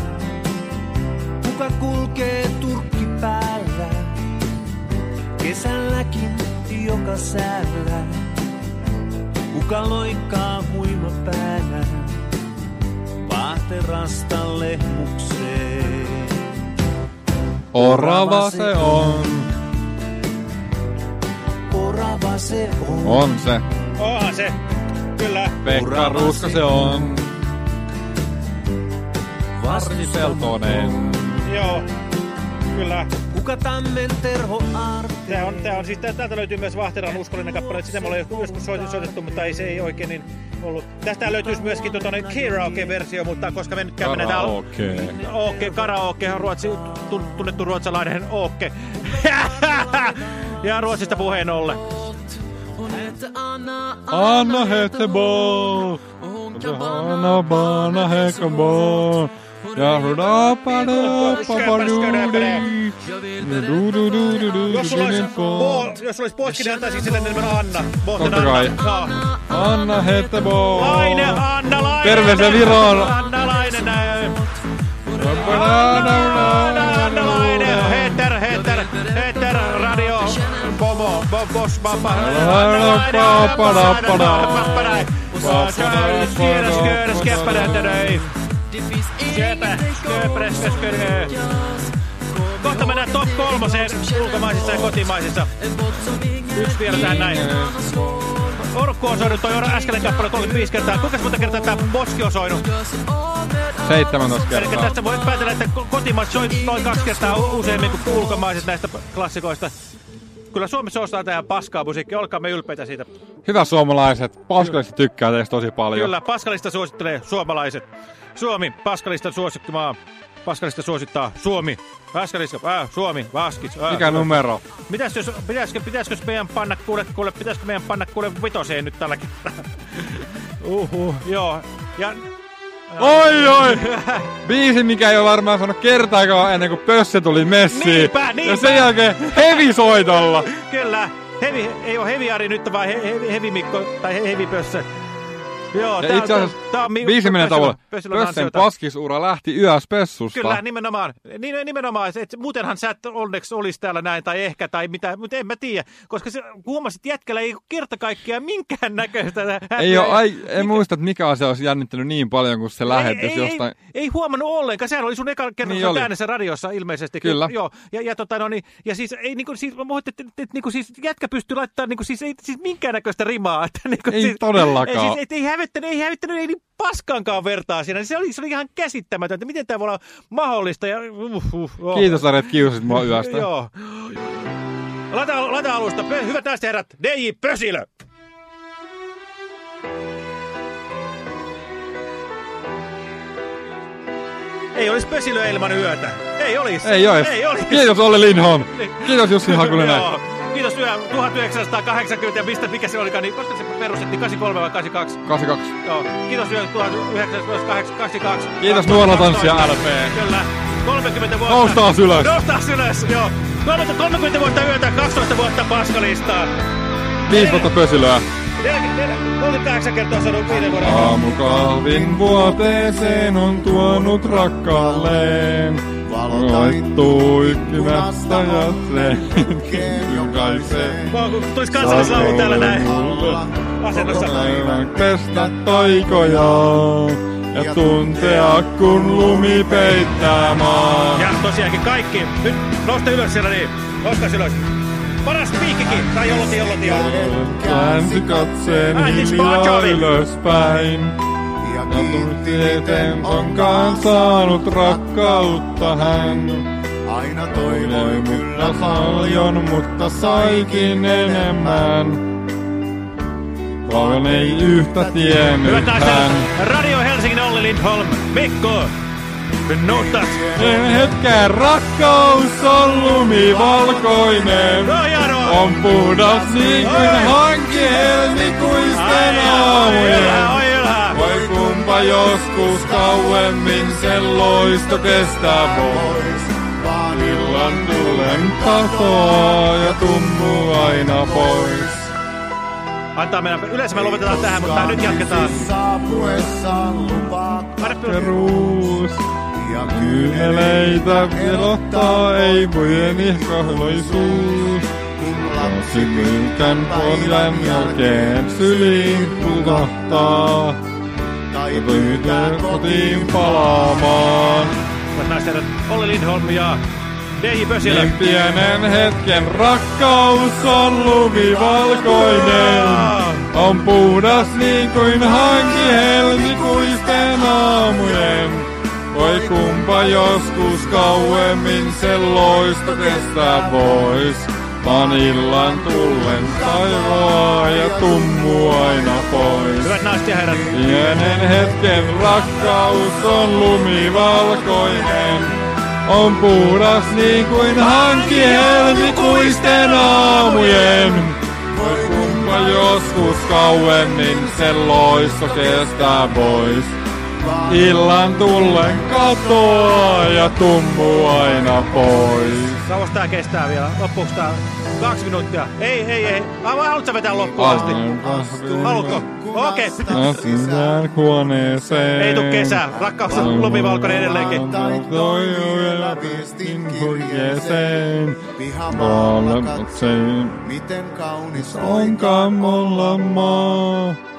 A: Kuka kulkee turkki päällä, kesälläkin joka säällä, kuka loikkaa huima päällä, vaahterasta lehmukseen.
B: Orava se on.
A: Se on.
B: On se.
C: Onhan se, kyllä.
B: Pekka Ruuska se on. Varsi Peltonen.
C: Joo, kyllä.
A: Kuka tammen terho aarte?
C: Tää on, tää on siis, tää- täältä löytyy myös Vahteran uskollinen kappale. Sitä me ollaan joskus soitettu, soitettu, mutta ei se ei oikein niin ollut. Tästä löytyisi myöskin niin karaoke-versio, mutta koska me nyt käymme näitä...
B: Karaoke.
C: Oke, karaoke, ruotsi, tun- tunnettu ruotsalainen Oke. ja Ruotsista puheen ollen.
B: Anna Hetebo. Anna Bana Hekabo. Ja ruda pada papa duudi. Du du du du du
C: Jos sulla olisi,
B: du
C: bo, jos olisi poski, niin antaisin sille nimen Anna. Bohten
B: Totta kai.
C: Anna. Joo.
B: Anna Hetebo.
C: Laine, Anna Laine.
B: Terveisiä Viroon.
C: Anna Laine, näin.
B: Anna
C: Anna Laine, Kohta mennään top kolmoseen ulkomaisissa ja kotimaisissa. Yksi vielä tähän näin. Orkku on soinut toi äskeinen kappale 35 kertaa. Kuinka monta kertaa tämä Boski on soinut?
B: 17
C: Eli
B: kertaa.
C: tästä voi päätellä, että ko- kotimaiset soi noin kaksi kertaa useammin kuin ulkomaiset näistä klassikoista. Kyllä Suomessa ostaa tähän paskaa musiikkia, olkaamme ylpeitä siitä.
B: Hyvä suomalaiset. Paskalista tykkää teistä tosi paljon.
C: Kyllä, Paskalista suosittelee suomalaiset. Suomi, Paskalista suosikkimaa. Paskalista suosittaa Suomi. Paskalista, äh, Suomi, Vaskis. Äh,
B: Mikä numero?
C: Mitäs jos, pitäisikö, pitäisikö meidän panna kuule, kuule, pitäisikö meidän panna kuule vitoseen nyt tällä kertaa? Uhu, joo. Ja
B: Oi oi! Biisi, mikä ei ole varmaan sanonut kertaakaan ennen kuin Pösse tuli messiin.
C: Niinpä, niinpä.
B: Ja sen jälkeen hevisoitolla.
C: Kyllä, hevi, ei ole heviari nyt, vaan he, he, hevimikko tai he, hevipössö. Joo,
B: Ja itse asiassa biisi menee tavalla. Pössen paskisura lähti yös pessusta.
C: Kyllä, nimenomaan. Niin, nimenomaan. Et, muutenhan sä et onneksi olisi täällä näin, tai ehkä, tai mitä, mutta en mä tiedä. Koska se, huomasit, että jätkällä ei kerta kaikkiaan minkään näköistä.
B: Ei ole, ai, en muista, että mikä asia olisi jännittänyt niin paljon kuin se lähetys
C: ei,
B: jostain.
C: Ei, ei huomannut ollenkaan. Sehän oli sun eka kerta
B: Niin
C: äänessä radiossa ilmeisesti.
B: Kyllä.
C: Joo. Ja, ja, tota, no, niin, ja siis, ei, niin kuin, siis, mä muistin, että, että, että niin kuin, siis, jätkä pystyy laittamaan niin kuin, siis, ei, siis minkäännäköistä rimaa. Että, niin kuin,
B: Ei
C: siis,
B: todellakaan.
C: Ei, siis, et, ei hävettänyt, ei hävettänyt, ei niin paskaankaan vertaa siinä. Se oli, se oli ihan käsittämätöntä. Miten tämä voi olla mahdollista? Ja, uh, uh, oh.
B: Kiitos, Ari, että kiusasit mua yöstä.
C: Joo. Laita, laita alusta. Pö- Hyvät naiset ja herrat, DJ Pösilö. Ei olisi Pösilö ilman yötä. Ei olisi.
B: Ei ois.
C: Ei olisi.
B: Kiitos Olli Lindholm. Kiitos Jussi Hakulinen.
C: Kiitos yö 1980 ja mistä, mikä se olikaan, niin koska se perustettiin 83 vai 82?
B: 82.
C: Joo, kiitos yö 1982.
B: Kiitos Nuola-tanssia LP.
C: Kyllä, 30 vuotta.
B: Noustaan ylös.
C: Noustaan ylös, joo. 30 30 vuotta yötä, 12 vuotta paskalistaa.
B: Viisi vuotta pösilöä.
C: 38 kertaa sanonut viiden vuoden.
B: Aamukahvin vuoteeseen on tuonut rakkaalleen. Laittuu ikkunasta ja.
C: Vaan kun tulis kansallislaulu täällä näin. Asennossa.
B: Päivän pestä taikoja ja tuntea kun lumi peittää maan.
C: Ja tosiaankin kaikki. Nyt nousta ylös siellä niin. Nousta ylös. Paras piikkikin. Tai jolloti, jolloti.
B: Käänsi katseen
C: Äiti
B: hiljaa ylöspäin. Ja tieten onkaan saanut rakkautta hän.
S: Aina
B: Toivoi mutta paljon, mutta saikin enemmän. Paljon ei yhtä tiennyt hän.
C: Radio Helsingin Olli Lindholm. Mikko. Nuuttas.
B: En hetken rakkaus on lumivalkoinen. On puhdas niin kuin hanki helmikuisten aamujen. Voi kumpa joskus kauemmin sen loisto kestää pois. Vaan illan tulen katoaa ja tummuu aina pois.
C: Antaa mennä. Yleensä me lopetetaan tähän, mutta nyt jatketaan.
S: Saapuessaan lupaa
B: Peruus. Ja kyyneleitä pelottaa, ei mujen ihkahloisuus. Lapsi myykän poljan jälkeen syliin pukahtaa. Ja pyytää kotiin palaamaan.
C: Hyvät naiset, Olli Lindholm ja DJ Pösilö.
B: Niin pienen hetken rakkaus on lumivalkoinen. On puhdas niin kuin hanki helmikuisten aamujen. Voi kumpa joskus kauemmin sen loisto kestää pois. Vaan illan tullen taivoa ja tummu aina pois.
C: Hyvät naiset ja herrat.
B: Pienen hetken rakkaus on lumivalkoinen. On puhdas niin kuin hanki helmikuisten aamujen. Voi kumpa joskus kauemmin sen loisto kestää pois. Illan tullen katoaa ja tummuu aina pois.
C: Kauas tää kestää vielä? Loppuuks tää? Kaksi minuuttia. Ei, ei, ei. Haluatko sä vetää loppuun asti? Haluatko? Okei. Okay.
B: Sisään huoneeseen.
C: Ei tuu kesää. Rakkaus on lumivalkoinen edelleenkin.
B: Toi vielä viestin kirjeeseen. Maailmakseen.
S: Miten kaunis
B: Onkaan mulla maa.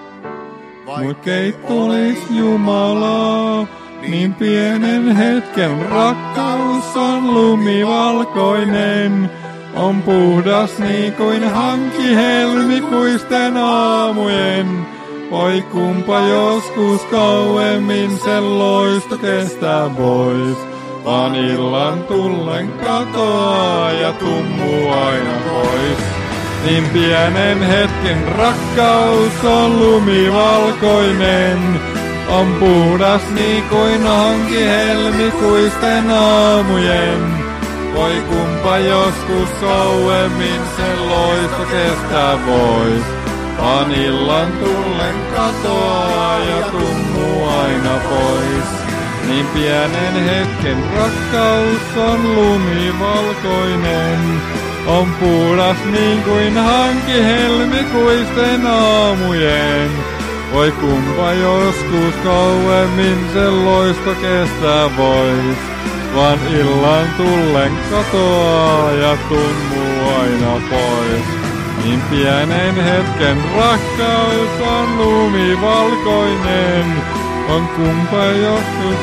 B: Vaikkei tulis Jumalaa, niin pienen hetken rakkaus on lumivalkoinen. On puhdas niin kuin hanki helmikuisten aamujen. Voi kumpa joskus kauemmin sen loisto kestää pois. Vaan illan tullen katoaa ja tummuu aina pois. Niin pienen hetken rakkaus on lumivalkoinen. On puhdas niin kuin hanki helmikuisten aamujen. Voi kumpa joskus kauemmin sen loisto kestää pois. Vaan illan tullen katoaa ja tummuu aina pois. Niin pienen hetken rakkaus on lumivalkoinen. On puhdas niin kuin hanki helmikuisten aamujen. Voi kumpa joskus kauemmin sen loisto kestää pois. Vaan illan tullen katoaa ja tummuu aina pois. Niin pienen hetken rakkaus on lumivalkoinen. On kumpa joskus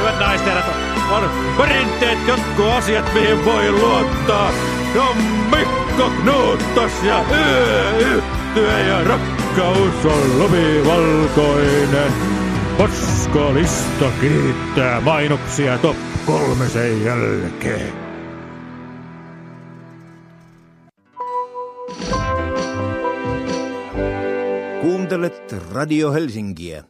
C: Hyvät naiset herrat, on perinteet, jotkut asiat, mihin voi luottaa. Ja Mikko Knuuttos ja yöyhtyö ja rakkaus on lumivalkoinen. Poskolista kiittää mainoksia top kolme sen jälkeen.
I: Kuuntelet Radio Helsinkiä.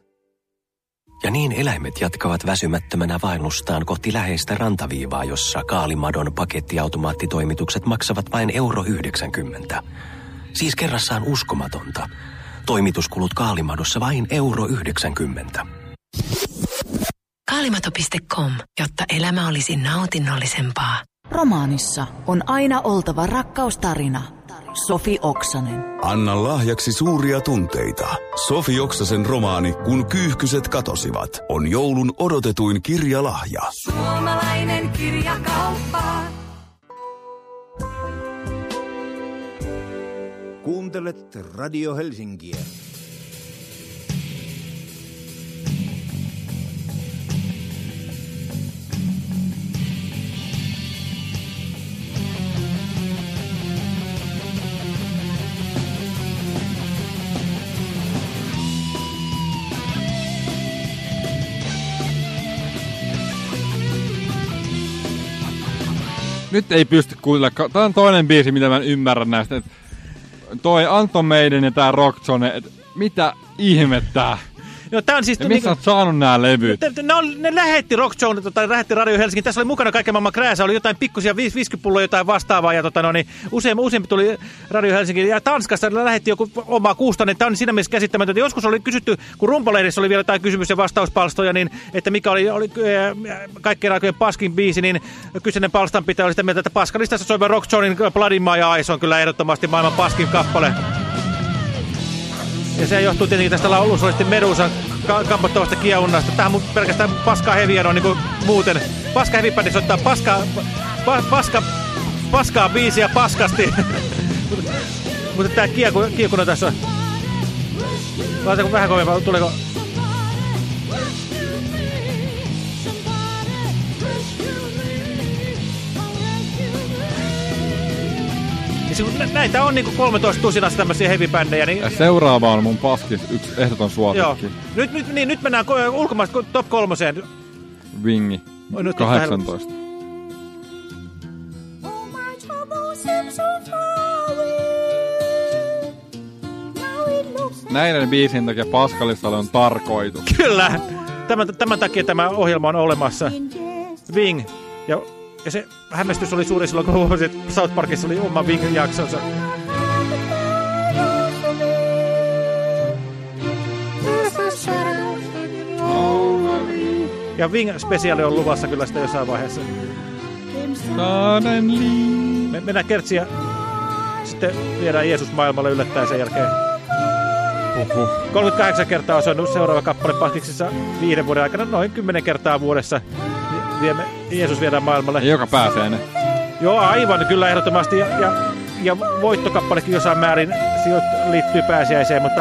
M: Ja niin eläimet jatkavat väsymättömänä vaellustaan kohti läheistä rantaviivaa, jossa Kaalimadon pakettiautomaattitoimitukset maksavat vain euro 90. Siis kerrassaan uskomatonta. Toimituskulut Kaalimadossa vain euro 90.
T: Kaalimato.com, jotta elämä olisi nautinnollisempaa.
N: Romaanissa on aina oltava rakkaustarina. Sofi Oksanen.
U: Anna lahjaksi suuria tunteita. Sofi Oksasen romaani Kun kyyhkyset katosivat on joulun odotetuin kirjalahja.
F: Suomalainen kirjakauppa.
I: Kuuntelet Radio Helsinkiä.
B: Nyt ei pysty kuuntelemaan. Tämä on toinen biisi, mitä mä en ymmärrä näistä. Toi Anton Meiden ja tää Rockzone, et mitä ihmettä?
C: Joo, tää on siis...
B: Ja missä
C: niinku-
B: oot saanut nää levyt?
C: Ne, ne, oli- ne lähetti Rock Zone, tota, lähetti Radio Helsingin. Tässä oli mukana kaiken maailman krääsä. Oli jotain pikkusia 50 pulloa jotain vastaavaa. Ja tota, no, niin, useampi, useampi tuli Radio Helsingin. Ja Tanskasta lähetti joku oma kuustainen. Tämä on siinä mielessä käsittämätöntä. Joskus oli kysytty, kun Rumpalehdissä oli vielä jotain kysymys- ja vastauspalstoja, niin että mikä oli, oli äh, kaikkien aikojen paskin biisi, niin kyseinen palstanpitäjä oli sitä mieltä, että paskalistassa soiva Rock Zonein Bloody My Eyes on kyllä ehdottomasti maailman paskin kappale. Ja se johtuu tietenkin tästä laulusolisesti Medusan ka kammottavasta kiehunnasta. Tähän mun pelkästään paskaa heviä on niinku muuten. Paska hevibändi soittaa paskaa, pa, paska, paskaa biisiä paskasti. Mutta tää kieku, kiekuna tässä on. Laitako vähän kovempaa, tuleeko... Nä- Näitä on niinku 13 tusinasta tämmöisiä heavy-bändejä, niin
B: Ja seuraava on mun paskis yksi ehdoton
C: Joo.
B: suosikki.
C: Nyt, nyt, niin, nyt mennään ko- ulkomaista top kolmoseen.
B: Wingi.
C: Oi, nyt on
B: 18. Näiden biisin takia Paskalistalle on tarkoitus.
C: Kyllä. Tämän, tämän takia tämä ohjelma on olemassa. Wing. Ja, ja se hämmästys oli suuri silloin, kun huomasin, että South Parkissa oli oma Wing-jaksonsa. Ja Wing-spesiaali on luvassa kyllä sitä jossain vaiheessa. Me, mennään kertsi ja sitten viedään Jeesus maailmalle yllättäen sen jälkeen.
B: Huhhuh.
C: 38 kertaa on soinut seuraava kappale paskiksissa viiden vuoden aikana, noin 10 kertaa vuodessa. Vi- Viemme, Jeesus viedään maailmalle.
B: Ja joka pääsee ne.
C: Joo, aivan, kyllä ehdottomasti. Ja, ja, ja voittokappalekin jossain määrin liittyy pääsiäiseen, mutta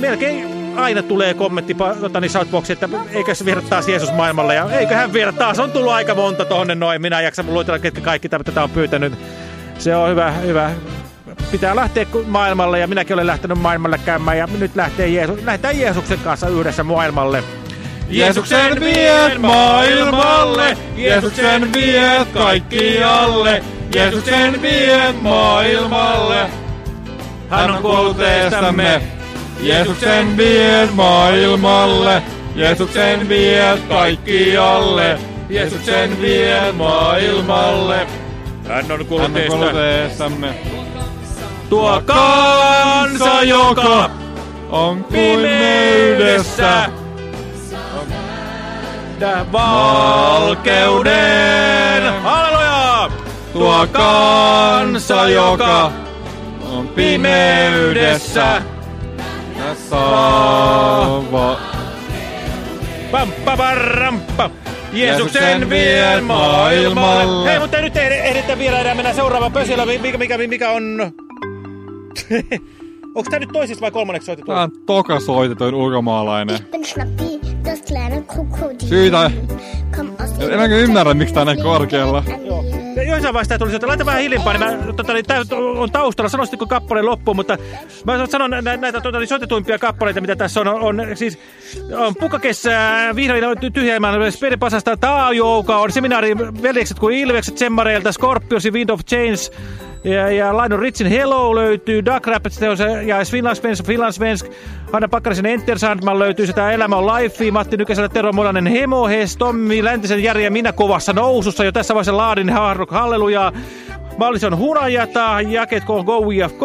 C: melkein aina tulee kommentti tota, niin Southboxiin, että eikö se viedä taas Jeesus maailmalle. Ja eiköhän viedä taas, on tullut aika monta tonne noin. Minä en jaksa luetella, ketkä kaikki tätä on pyytänyt. Se on hyvä, hyvä. Pitää lähteä maailmalle ja minäkin olen lähtenyt maailmalle käymään ja nyt lähtee Jeesus, lähdetään Jeesuksen kanssa yhdessä maailmalle.
B: Jeesuksen viet maailmalle, Jeesuksen viet kaikkialle, Jeesuksen viet maailmalle. Hän on kuollut eestämme. Jeesuksen viet maailmalle, Jeesuksen viet kaikkialle, Jeesuksen viet maailmalle.
C: Hän on
B: Hän
C: kuollut
B: eestämme.
C: Tuo kansa, joka
B: on pimeydessä,
C: Tää valkeuden. Halleluja!
B: Tuo kansa, joka on pimeydessä. Tässä on va-
C: Pam, pa, parram, pa. Jeesuksen vien maailmalle. Hei, mutta nyt ei ehditä vielä enää mennä seuraavaan pösilöön. Mikä, mikä, mikä on... Onko tää nyt toisiksi vai kolmanneksi soitettu?
B: Tää on toka soitetuin ulkomaalainen.
H: bin Schnappi, das kleine Krokodil.
B: Syytä.
H: Komm aus
B: En enää ymmärrä, miksi tää on näin korkealla.
C: Ja Jossain vaiheessa tuli sieltä, laita vähän hiljempaa, niin mä, tota, niin, tää on taustalla, sanoisitko kappaleen loppuun, mutta mä sanon nä, näitä tota, niin, soitetuimpia kappaleita, mitä tässä on, on siis on Pukakessää, Vihreillä tyhjäämään, Spedipasasta, Taajouka, on seminaari Veljekset kuin Ilvekset, Semmareilta, Scorpionsi, Wind of Change, Ja, ja Lionel Richin Hello löytyy, Duck Rapids ja Finlandsvensk, Finlandsvensk, Hanna Pakkarisen Enter Sandman löytyy, sitä Elämä on Life, Matti Nykäsellä, Tero Monanen Hemohes, Tommi Läntisen ja minä kovassa nousussa, jo tässä vaiheessa laadin Hard Rock Hallelujaa, Mallis on Hunajata, Jaket on Go WFK,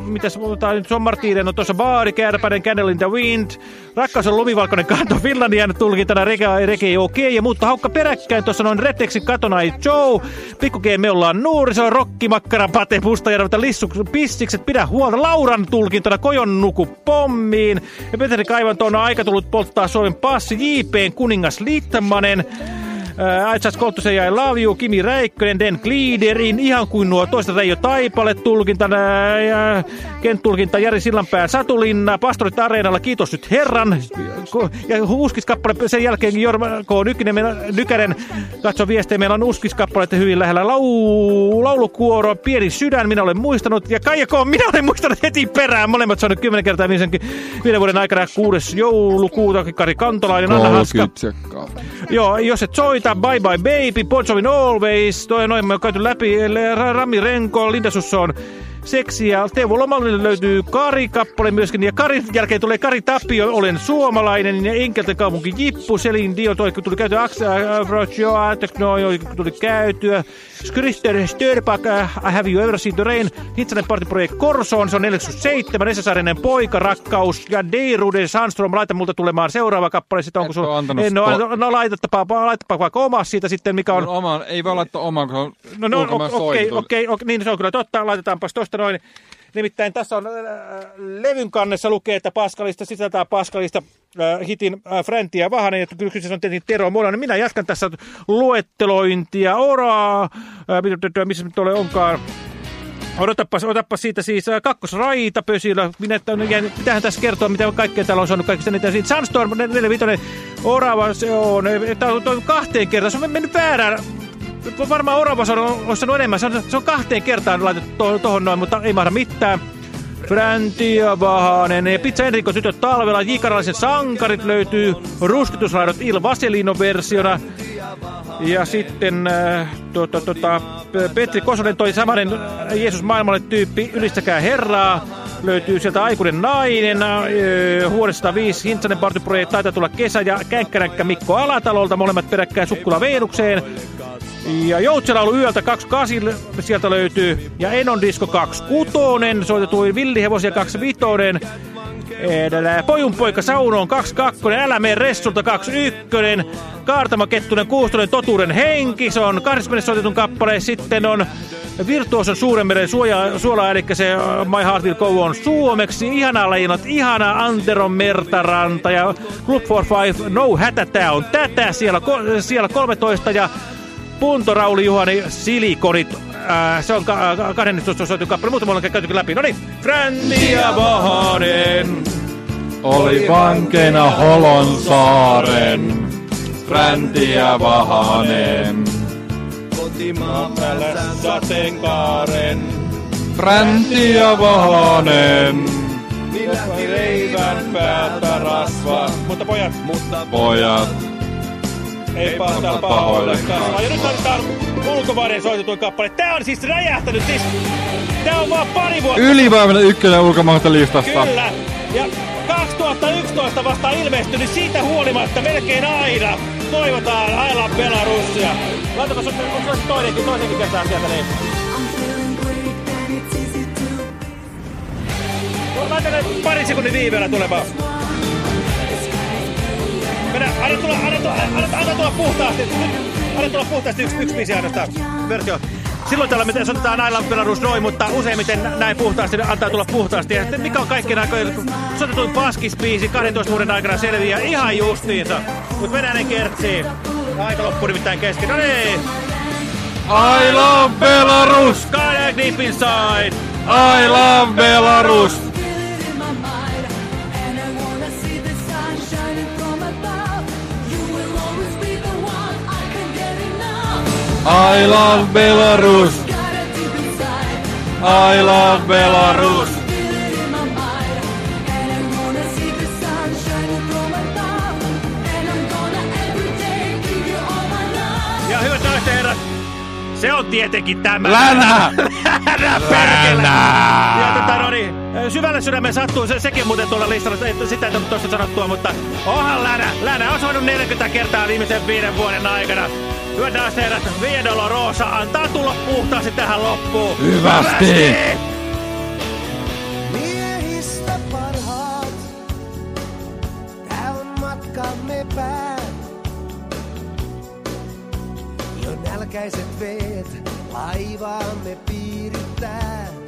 C: mitäs muuta nyt on Martinen? On tuossa Baari, Kärpänen, Candle in the Wind, Rakkaus on lumivalkoinen kanto, Finlandian tulkintana Reke, Reke ei okei, okay, ja muutta haukka peräkkäin, tuossa on Retexin Katonai Joe, Pikku G, me ollaan Rokki, Makkara, Pate, Mustajärveltä, Lissu, Pissikset, pidä huolta, Lauran tulkintana, Kojon nuku pommiin, ja Petri Kaivan tuona aika tullut polttaa Suomen passi, JPn kuningas Aitsas I Love You, Kimi Räikkönen, Den Gliederin, ihan kuin nuo toista Reijo Taipale tulkintana ja Kent-tulkinta Jari Sillanpää Satulinna, Pastorit Areenalla, kiitos nyt herran. Ja Uskiskappale sen jälkeen Jorma K. Nykynen, Nykänen, katso viestejä, meillä on Uskiskappaleita hyvin lähellä. Lau, laulukuoro, Pieni sydän, minä olen muistanut. Ja Kaija K. minä olen muistanut heti perään. Molemmat saanut kymmenen kertaa viiden, viiden vuoden aikana 6. joulukuuta. Kari Kantolainen, Anna Haska. Joo, jos et soita, Bye Bye Baby, Bon Jovin Always, toi noin me on käyty läpi, Rami Renko, Linda Susson, seksiä. Teuvo Lomalinen löytyy Kari-kappale myöskin, ja Karin jälkeen tulee Kari Tapio, olen suomalainen, ja Enkelten kaupunki Jippu, Selin Dion, toi kun tuli käytyä, Brochoa, Tekno, tuli käytyä, Skrister Störpak, I Have You Ever Seen the Rain, Hitsanen Party Project Korsoon, se on 47, Esa-Saarinen Poika, Rakkaus, ja Deirude Sandstrom, laita multa tulemaan seuraava kappale, sitten onko sulla, en no, no laitapa, laitapa vaikka oma siitä sitten, mikä on...
B: Oma, ei voi laittaa omaa, kun se on
C: No, no okei, okei, okei, niin se on kyllä totta, laitetaanpas tosta noin. Nimittäin tässä on äh, levyn kannessa lukee, että Paskalista sisältää Paskalista äh, hitin äh, Fränti ja Vahanen, ja se on tietenkin Tero Monanen. Minä jatkan tässä luettelointia. Oraa, äh, missä nyt ole onkaan. Odotapas, otappas siitä siis äh, kakkosraita pösillä. Minä, mitähän tässä kertoa, mitä kaikkea täällä on saanut kaikista niitä. Siitä Sunstorm 45, Orava, se on, tämä on, on kahteen kertaan. Se on mennyt väärään varmaan Oravas on ostanut enemmän. Se on, se on kahteen kertaan laitettu tuohon to, noin, mutta ei mahda mitään. Fränti ja Vahanen ja Pizza Enrico tytöt talvella. Jikaralaisen sankarit löytyy. Ruskitusraidot Il Vaselino versiona. Ja sitten äh, tuota, tuota, Petri Kosonen toi samanen Jeesus maailmalle tyyppi. Ylistäkää Herraa. Löytyy sieltä aikuinen nainen. Äh, Huonesta 5 Hintsanen Party-projekti. Taitaa tulla kesä. Ja Känkkäränkkä Mikko Alatalolta. Molemmat peräkkäin Sukkula Veenukseen. Ja Joutselaulu yöltä 28 sieltä löytyy. Ja Enon Disco 26, soitetui Villihevosia 25. Edellä Pojun poika Saunoon 22, Älä mene Ressulta 21, Kaartama Kettunen 6, Totuuden henki, se on 20 soitetun kappale, sitten on Virtuoson Suurenmeren suola, eli se My Heart Will Go on suomeksi, ihana lajinat, ihana Anteron Mertaranta ja Club for Five, No Hätä, tää on tätä, siellä, siellä 13 ja Punto Rauli Juhani Silikonit. Äh, se on ka 12 soitu kappale, mutta me ollaan käyty läpi. No niin, Fränti ja Vahanen
B: oli vankeina Holon saaren. Fränti ja Vahanen.
A: Kotimaan päällä sateenkaaren.
B: Fränti ja Vahanen.
A: Minä leivän päältä rasva.
C: Mutta pojat.
A: Mutta
B: Pojat.
C: Ei pahoille kasvaa. Ja nyt laitetaan ulkomaiden soitetuin kappale. Tää on siis räjähtänyt siis. Tää on vaan pari vuotta.
B: Ylivoimainen ykkönen ulkomaista listasta.
C: Kyllä. Ja 2011 vasta ilmestynyt siitä huolimatta melkein aina. Toivotaan love Belarusia. Laitapas, onko se toinenkin, toisenkin kertaa sieltä niin. Laitetaan pari sekunnin viiveellä tulemaan. Anna tulla, anna tulla, anna, anna tulla puhtaasti. Anna tulla puhtaasti yksi, yksi biisi ainoastaan. Versio. Silloin täällä me soitetaan Ailan Belarus noin, mutta useimmiten näin puhtaasti antaa tulla puhtaasti. Ja mikä on kaikkien aikojen soitetuin paskispiisi 12 vuoden aikana selviää ihan justiinsa. Mut Venäjän kertsii. Aika loppuu nimittäin kesken. No niin.
B: I love Belarus!
C: Kayak deep inside!
B: I love Belarus! I love Belarus. I love Belarus.
C: Ja hyvät herrat, se on tietenkin tämä.
B: Länä!
C: Länä! Länä! Ja tota, no niin, syvälle sydämen sattuu, se, sekin muuten tuolla listalla, et, sitä ei tullut tuosta sanottua, mutta onhan länä. Länä on soinut 40 kertaa viimeisen viiden vuoden aikana. Lyödään herrat Viedolo Roosa. Antaa tulla puhtaasti tähän loppuun.
B: Hyvästi! Hyvästi!
O: Miehistä parhaat, tää on matkamme pää. Jo nälkäiset veet laivaamme piirittää.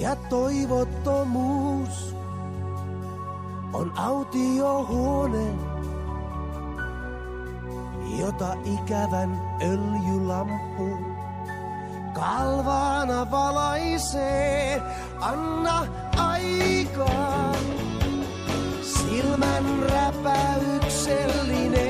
O: Ja toivottomuus on autiohuone, jota ikävän öljylampu kalvaana valaisee. Anna aikaa, silmän räpäyksellinen.